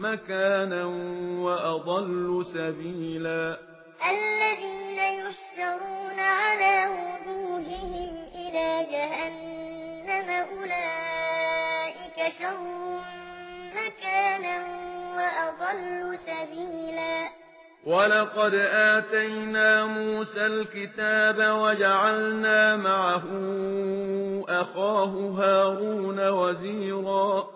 مكانا وأضل سبيلا. الذين يحشرون على وجوههم إلى جهنم أولئك شر مكانا وأضل سبيلا. وَلَقَدْ آتَيْنَا مُوسَى الْكِتَابَ وَجَعَلْنَا مَعَهُ أَخَاهُ هَارُونَ وَزِيرًا.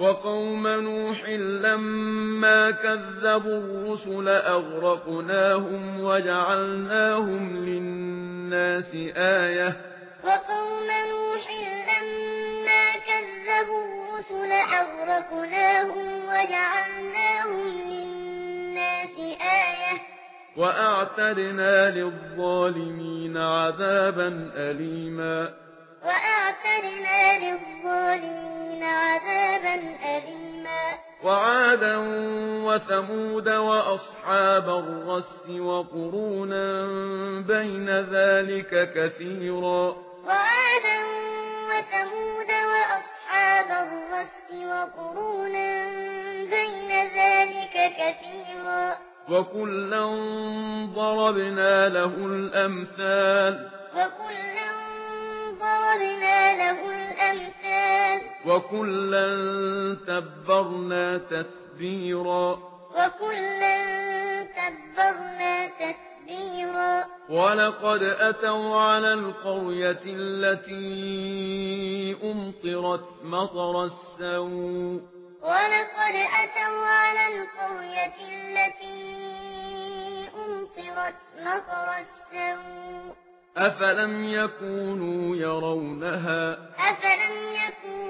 وقوم نوح لما كذبوا الرسل أغرقناهم وجعلناهم للناس آية. وقوم نوح لما كذبوا الرسل أغرقناهم وجعلناهم للناس آية. وأعتدنا للظالمين عذابا أليما. وأعتدنا للظالمين وعادا وثمود وأصحاب الرس وقرونا بين ذلك كثيرا. وعادا وثمود وأصحاب الرس وقرونا بين ذلك كثيرا. وكلا ضربنا له الأمثال. وكلا ضربنا له الأمثال. وَكُلًّا تَبَّرْنَا تَسْبِيرًا وَكُلًّا تَبَّرْنَا تَسْبِيرًا وَلَقَدْ أَتَوْا عَلَى الْقَرْيَةِ الَّتِي أُمْطِرَتْ مَطَرَ السَّوْءِ وَلَقَدْ أَتَوْا عَلَى الْقَرْيَةِ الَّتِي أُمْطِرَتْ مَطَرَ السَّوْءِ أَفَلَمْ يَكُونُوا يَرَوْنَهَا أَفَلَمْ يَكُونُوا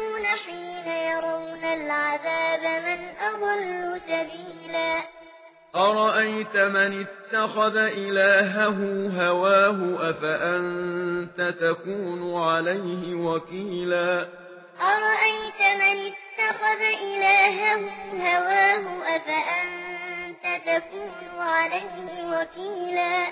العذاب من أضل سبيلا. أرأيت من اتخذ إلهه هواه أفأنت تكون عليه وكيلا؟ أرأيت من اتخذ إلهه هواه أفأنت تكون عليه وكيلا؟